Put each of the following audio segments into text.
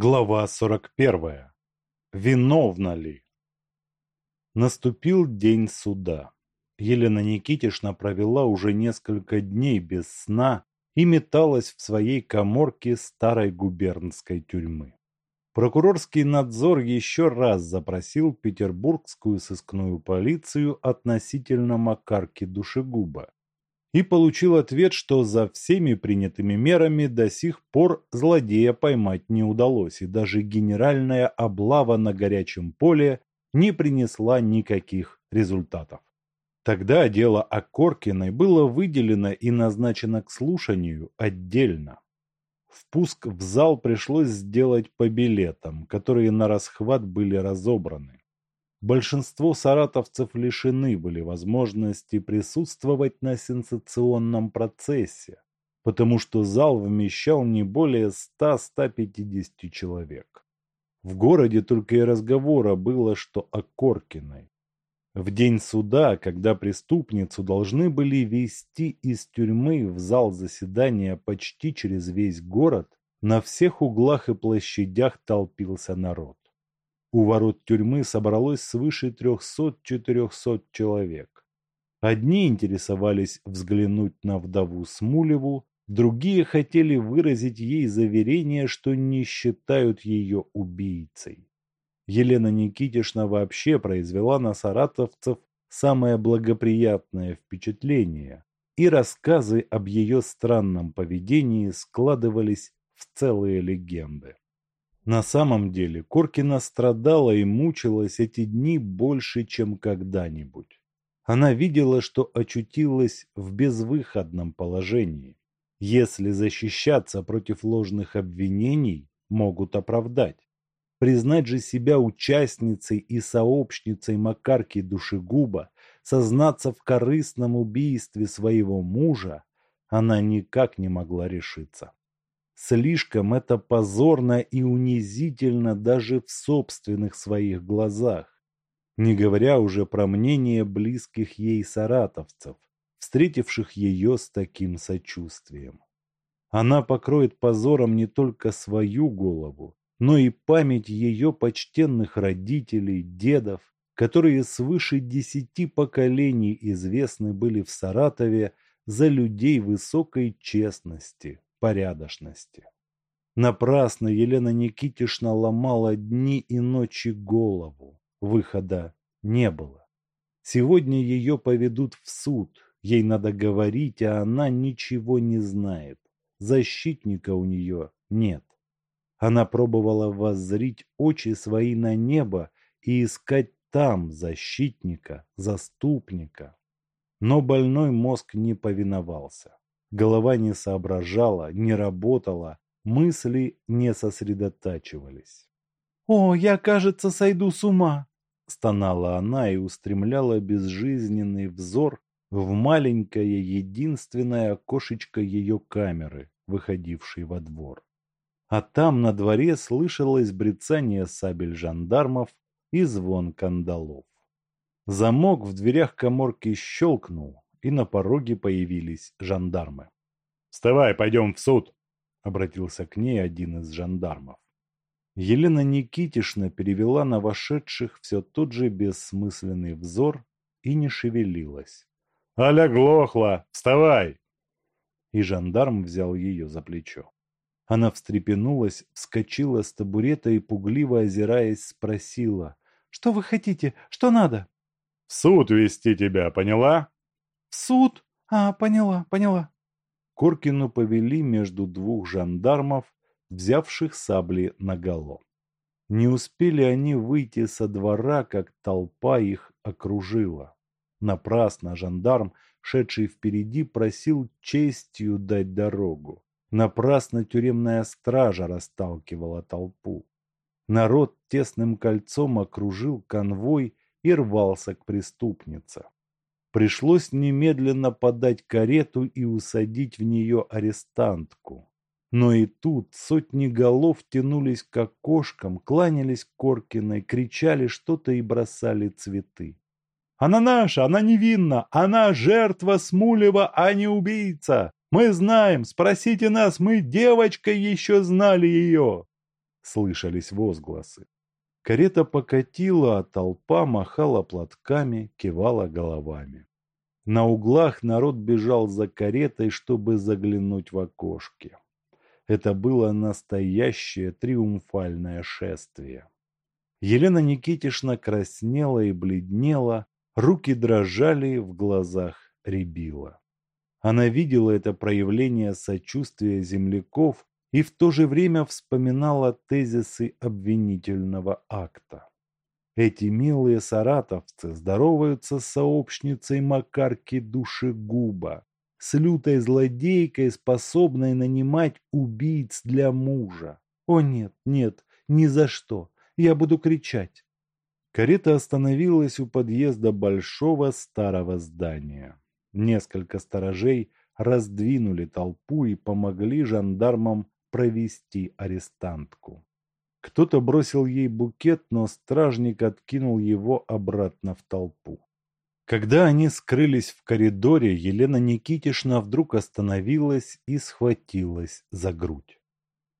Глава 41. Виновна ли? Наступил день суда. Елена Никитишна провела уже несколько дней без сна и металась в своей коморке старой губернской тюрьмы. Прокурорский надзор еще раз запросил петербургскую сыскную полицию относительно Макарки Душегуба и получил ответ, что за всеми принятыми мерами до сих пор злодея поймать не удалось, и даже генеральная облава на горячем поле не принесла никаких результатов. Тогда дело о Коркиной было выделено и назначено к слушанию отдельно. Впуск в зал пришлось сделать по билетам, которые на расхват были разобраны. Большинство саратовцев лишены были возможности присутствовать на сенсационном процессе, потому что зал вмещал не более 100-150 человек. В городе только и разговора было, что о Коркиной. В день суда, когда преступницу должны были вести из тюрьмы в зал заседания почти через весь город, на всех углах и площадях толпился народ. У ворот тюрьмы собралось свыше трехсот-четырехсот человек. Одни интересовались взглянуть на вдову Смулеву, другие хотели выразить ей заверение, что не считают ее убийцей. Елена Никитишна вообще произвела на саратовцев самое благоприятное впечатление, и рассказы об ее странном поведении складывались в целые легенды. На самом деле Коркина страдала и мучилась эти дни больше, чем когда-нибудь. Она видела, что очутилась в безвыходном положении. Если защищаться против ложных обвинений, могут оправдать. Признать же себя участницей и сообщницей Макарки Душегуба, сознаться в корыстном убийстве своего мужа, она никак не могла решиться. Слишком это позорно и унизительно даже в собственных своих глазах, не говоря уже про мнение близких ей саратовцев, встретивших ее с таким сочувствием. Она покроет позором не только свою голову, но и память ее почтенных родителей, дедов, которые свыше десяти поколений известны были в Саратове за людей высокой честности, порядочности. Напрасно Елена Никитишна ломала дни и ночи голову. Выхода не было. Сегодня ее поведут в суд. Ей надо говорить, а она ничего не знает. Защитника у нее нет. Она пробовала воззрить очи свои на небо и искать там защитника, заступника. Но больной мозг не повиновался. Голова не соображала, не работала, мысли не сосредотачивались. «О, я, кажется, сойду с ума!» Стонала она и устремляла безжизненный взор в маленькое единственное окошечко ее камеры, выходившей во двор. А там на дворе слышалось брецание сабель жандармов и звон кандалов. Замок в дверях коморки щелкнул, и на пороге появились жандармы. «Вставай, пойдем в суд!» — обратился к ней один из жандармов. Елена Никитишна перевела на вошедших все тот же бессмысленный взор и не шевелилась. «Аля глохла! Вставай!» И жандарм взял ее за плечо. Она встрепенулась, вскочила с табурета и, пугливо озираясь, спросила. «Что вы хотите? Что надо?» «В суд вести тебя, поняла?» В суд? А, поняла, поняла. Коркину повели между двух жандармов, взявших сабли наголо. Не успели они выйти со двора, как толпа их окружила. Напрасно жандарм, шедший впереди, просил честью дать дорогу. Напрасно тюремная стража расталкивала толпу. Народ тесным кольцом окружил конвой и рвался к преступнице. Пришлось немедленно подать карету и усадить в нее арестантку. Но и тут сотни голов тянулись к окошкам, кланялись Коркиной, кричали что-то и бросали цветы. «Она наша! Она невинна! Она жертва Смулева, а не убийца! Мы знаем! Спросите нас! Мы девочкой еще знали ее!» слышались возгласы. Карета покатила, а толпа махала платками, кивала головами. На углах народ бежал за каретой, чтобы заглянуть в окошки. Это было настоящее триумфальное шествие. Елена Никитишна краснела и бледнела, руки дрожали, в глазах рябило. Она видела это проявление сочувствия земляков и в то же время вспоминала тезисы обвинительного акта. Эти милые саратовцы здороваются с сообщницей Макарки Душегуба, с лютой злодейкой, способной нанимать убийц для мужа. О нет, нет, ни за что. Я буду кричать. Карета остановилась у подъезда большого старого здания. Несколько сторожей раздвинули толпу и помогли жандармам провести арестантку. Кто-то бросил ей букет, но стражник откинул его обратно в толпу. Когда они скрылись в коридоре, Елена Никитишна вдруг остановилась и схватилась за грудь.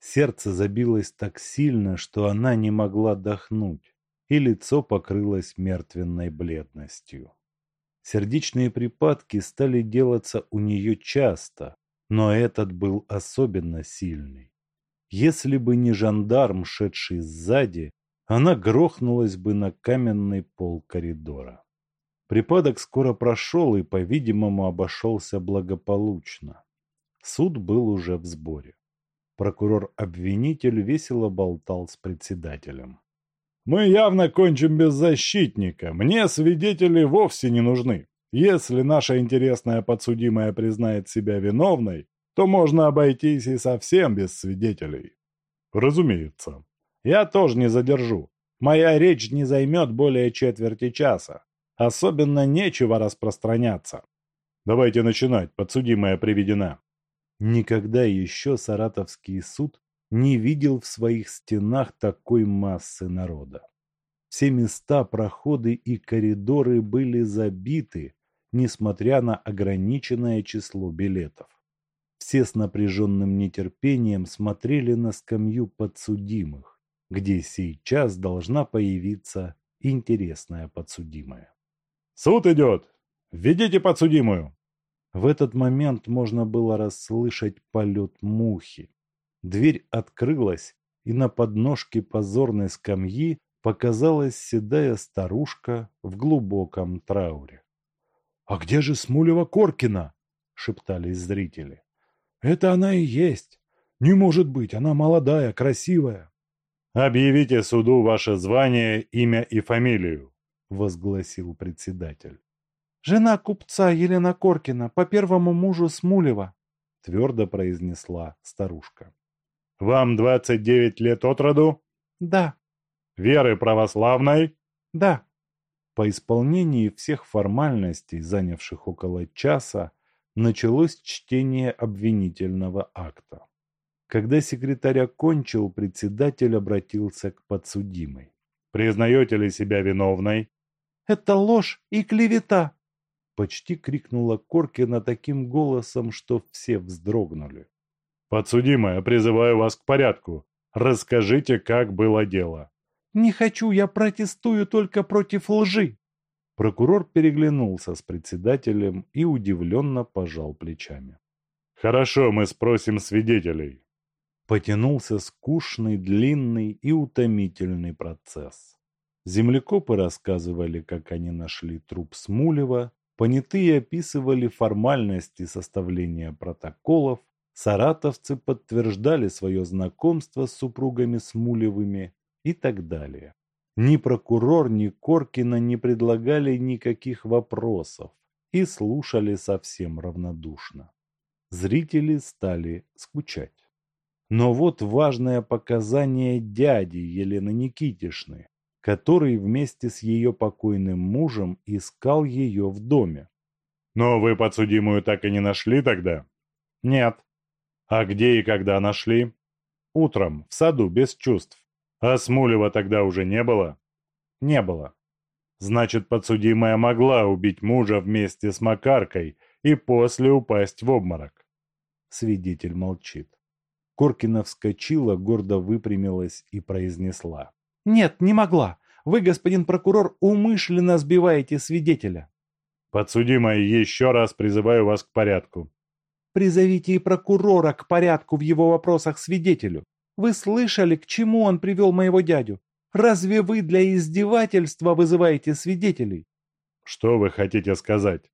Сердце забилось так сильно, что она не могла дохнуть, и лицо покрылось мертвенной бледностью. Сердечные припадки стали делаться у нее часто, но этот был особенно сильный. Если бы не жандарм, шедший сзади, она грохнулась бы на каменный пол коридора. Припадок скоро прошел и, по-видимому, обошелся благополучно. Суд был уже в сборе. Прокурор-обвинитель весело болтал с председателем. «Мы явно кончим без защитника. Мне свидетели вовсе не нужны. Если наша интересная подсудимая признает себя виновной, то можно обойтись и совсем без свидетелей. Разумеется. Я тоже не задержу. Моя речь не займет более четверти часа. Особенно нечего распространяться. Давайте начинать, подсудимая приведена. Никогда еще Саратовский суд не видел в своих стенах такой массы народа. Все места, проходы и коридоры были забиты, несмотря на ограниченное число билетов. Все с напряженным нетерпением смотрели на скамью подсудимых, где сейчас должна появиться интересная подсудимая. «Суд идет! Введите подсудимую!» В этот момент можно было расслышать полет мухи. Дверь открылась, и на подножке позорной скамьи показалась седая старушка в глубоком трауре. «А где же Смулева-Коркина?» – шептались зрители. «Это она и есть. Не может быть, она молодая, красивая». «Объявите суду ваше звание, имя и фамилию», – возгласил председатель. «Жена купца Елена Коркина, по первому мужу Смулева», – твердо произнесла старушка. «Вам двадцать девять лет от роду?» «Да». «Веры православной?» «Да». По исполнении всех формальностей, занявших около часа, началось чтение обвинительного акта. Когда секретарь окончил, председатель обратился к подсудимой. «Признаете ли себя виновной?» «Это ложь и клевета!» Почти крикнула Коркина таким голосом, что все вздрогнули. «Подсудимая, призываю вас к порядку. Расскажите, как было дело». «Не хочу, я протестую только против лжи!» Прокурор переглянулся с председателем и удивленно пожал плечами. «Хорошо, мы спросим свидетелей». Потянулся скучный, длинный и утомительный процесс. Землекопы рассказывали, как они нашли труп Смулева, понятые описывали формальности составления протоколов, саратовцы подтверждали свое знакомство с супругами Смулевыми, и так далее. Ни прокурор, ни Коркина не предлагали никаких вопросов и слушали совсем равнодушно. Зрители стали скучать. Но вот важное показание дяди Елены Никитишны, который вместе с ее покойным мужем искал ее в доме. «Но вы подсудимую так и не нашли тогда?» «Нет». «А где и когда нашли?» «Утром, в саду, без чувств». А Смулева тогда уже не было? Не было. Значит, подсудимая могла убить мужа вместе с Макаркой и после упасть в обморок. Свидетель молчит. Коркина вскочила, гордо выпрямилась и произнесла. «Нет, не могла. Вы, господин прокурор, умышленно сбиваете свидетеля». «Подсудимая, еще раз призываю вас к порядку». «Призовите и прокурора к порядку в его вопросах свидетелю. Вы слышали, к чему он привел моего дядю? Разве вы для издевательства вызываете свидетелей?» «Что вы хотите сказать?»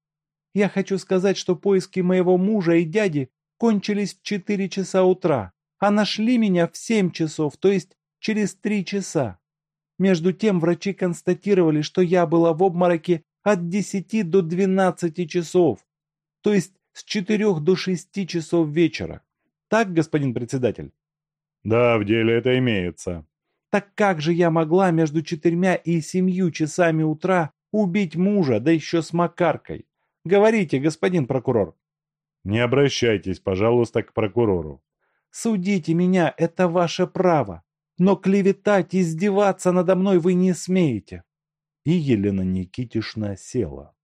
«Я хочу сказать, что поиски моего мужа и дяди кончились в четыре часа утра, а нашли меня в семь часов, то есть через три часа. Между тем врачи констатировали, что я была в обмороке от десяти до двенадцати часов, то есть с четырех до шести часов вечера. Так, господин председатель? Да, в деле это имеется. Так как же я могла между четырьмя и семью часами утра убить мужа, да еще с Макаркой? Говорите, господин прокурор. Не обращайтесь, пожалуйста, к прокурору. Судите меня, это ваше право. Но клеветать, издеваться надо мной вы не смеете. И Елена Никитишна села.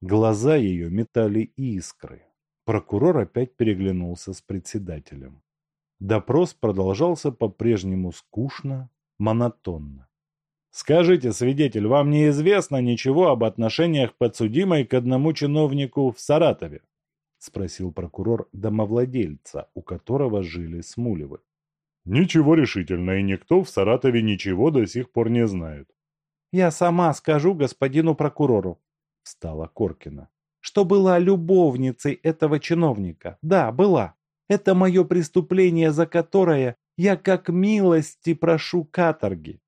Глаза ее метали искры. Прокурор опять переглянулся с председателем. Допрос продолжался по-прежнему скучно, монотонно. «Скажите, свидетель, вам неизвестно ничего об отношениях подсудимой к одному чиновнику в Саратове?» – спросил прокурор домовладельца, у которого жили Смулевы. Ничего решительно, и никто в Саратове ничего до сих пор не знает. Я сама скажу господину прокурору, встала Коркина, что была любовницей этого чиновника. Да, была. Это мое преступление, за которое я как милости прошу каторги.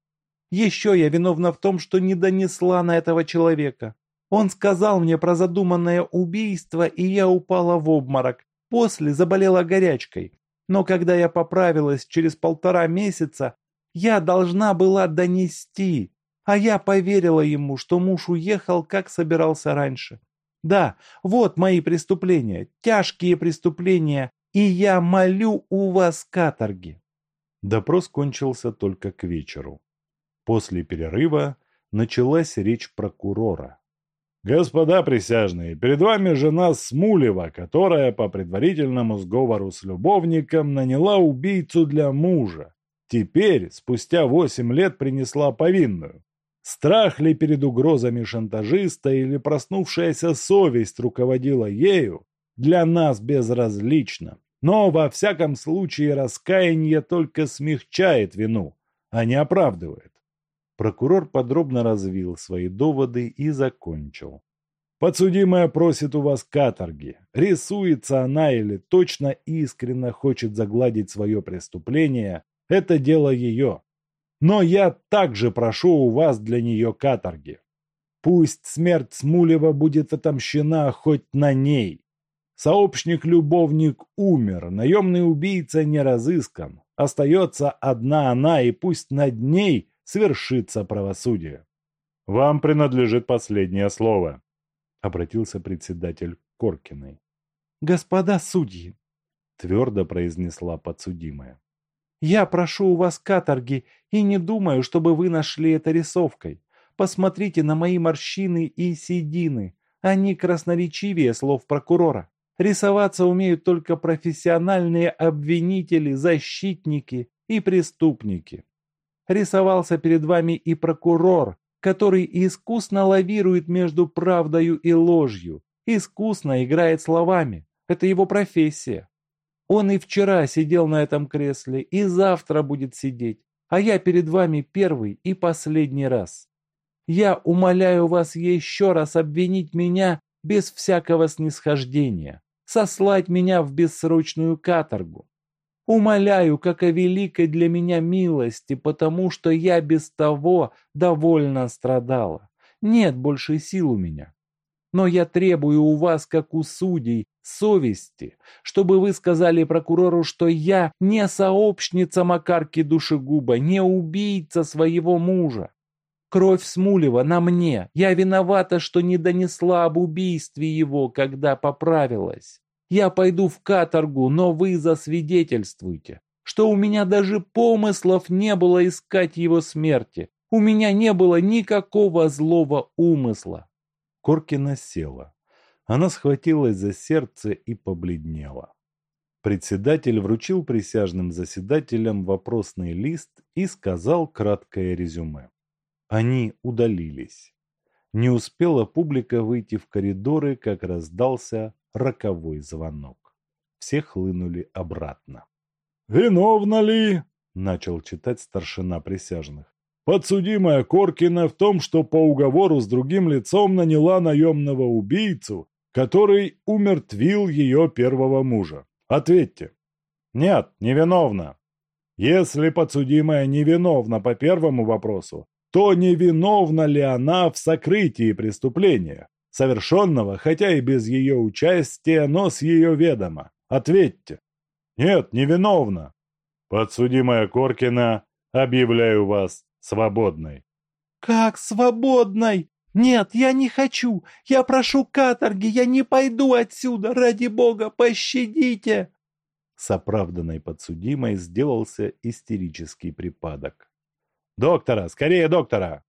Еще я виновна в том, что не донесла на этого человека. Он сказал мне про задуманное убийство, и я упала в обморок. После заболела горячкой. Но когда я поправилась через полтора месяца, я должна была донести, а я поверила ему, что муж уехал, как собирался раньше. Да, вот мои преступления, тяжкие преступления, и я молю у вас каторги. Допрос кончился только к вечеру. После перерыва началась речь прокурора. «Господа присяжные, перед вами жена Смулева, которая по предварительному сговору с любовником наняла убийцу для мужа. Теперь, спустя восемь лет, принесла повинную. Страх ли перед угрозами шантажиста или проснувшаяся совесть руководила ею, для нас безразлично. Но во всяком случае раскаяние только смягчает вину, а не оправдывает. Прокурор подробно развил свои доводы и закончил. Подсудимая просит у вас каторги. Рисуется она или точно искренне хочет загладить свое преступление, это дело ее. Но я также прошу у вас для нее каторги. Пусть смерть Смулева будет отомщена хоть на ней. Сообщник-любовник умер, наемный убийца не разыскан. Остается одна она, и пусть над ней свершится правосудие. Вам принадлежит последнее слово, обратился председатель Коркиной. Господа судьи, твердо произнесла подсудимая. Я прошу у вас каторги и не думаю, чтобы вы нашли это рисовкой. Посмотрите на мои морщины и седины. Они красноречивее слов прокурора. Рисоваться умеют только профессиональные обвинители, защитники и преступники рисовался перед вами и прокурор, который искусно лавирует между правдою и ложью, искусно играет словами. Это его профессия. Он и вчера сидел на этом кресле, и завтра будет сидеть, а я перед вами первый и последний раз. Я умоляю вас еще раз обвинить меня без всякого снисхождения, сослать меня в бессрочную каторгу. Умоляю, как о великой для меня милости, потому что я без того довольно страдала. Нет больше сил у меня. Но я требую у вас, как у судей, совести, чтобы вы сказали прокурору, что я не сообщница Макарки Душегуба, не убийца своего мужа. Кровь Смулева на мне. Я виновата, что не донесла об убийстве его, когда поправилась. Я пойду в каторгу, но вы засвидетельствуйте, что у меня даже помыслов не было искать его смерти. У меня не было никакого злого умысла. Коркина села. Она схватилась за сердце и побледнела. Председатель вручил присяжным заседателям вопросный лист и сказал краткое резюме. Они удалились. Не успела публика выйти в коридоры, как раздался роковой звонок. Все хлынули обратно. «Виновна ли?» – начал читать старшина присяжных. «Подсудимая Коркина в том, что по уговору с другим лицом наняла наемного убийцу, который умертвил ее первого мужа. Ответьте». «Нет, невиновна». «Если подсудимая невиновна по первому вопросу, то невиновна ли она в сокрытии преступления, совершенного, хотя и без ее участия, но с ее ведома? Ответьте». «Нет, невиновна». «Подсудимая Коркина, объявляю вас свободной». «Как свободной? Нет, я не хочу. Я прошу каторги, я не пойду отсюда. Ради бога, пощадите!» С оправданной подсудимой сделался истерический припадок. «Доктора! Скорее доктора!»